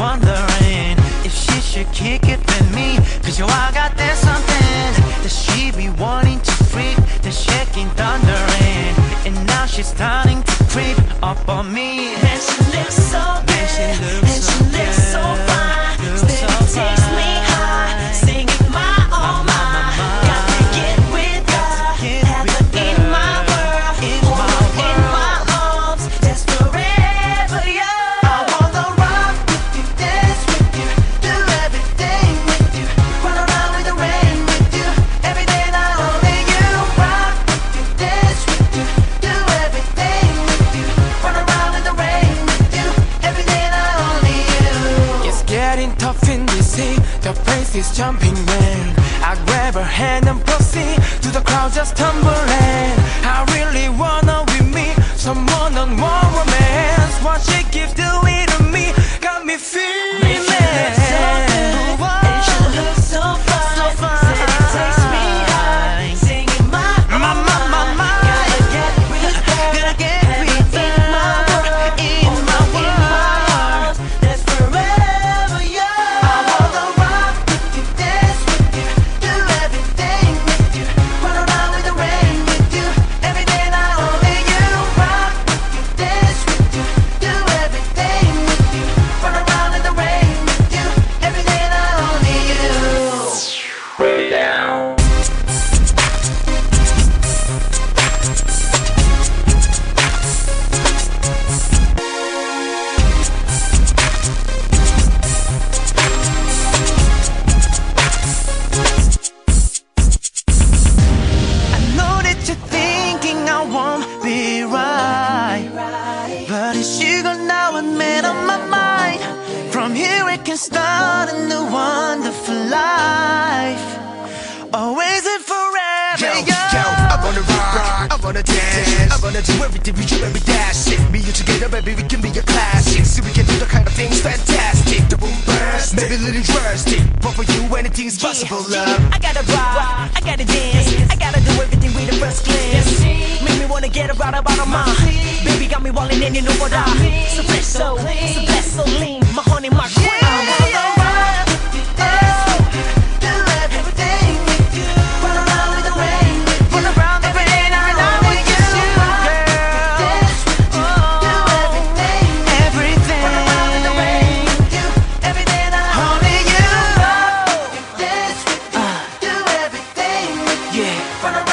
wondering if she should kick it with me. Cause yo, I got that something that she be wanting to freak The shaking, thundering. And now she's starting to creep up on me. And she looks so good And she looks so, so good The place is jumping in. I grab her hand and proceed to the crowd just tumbling. I really wanna be me, someone on one romance. What she keeps doing here we can start a wonderful life. Always and forever. Yo, young. yo, I wanna rock, I wanna dance, I wanna do everything with you, every dash it. Me you together, baby, we can be a classic. So we can do the kind of things fantastic. The boom burst, maybe a little drastic. But for you, anything's possible, love. I gotta rock, I gotta dance, I gotta do everything with the first glance. Make me wanna get right up out of my baby got me walling and you know what I so fresh, so so blessed, so lean, my honey, my queen. I wanna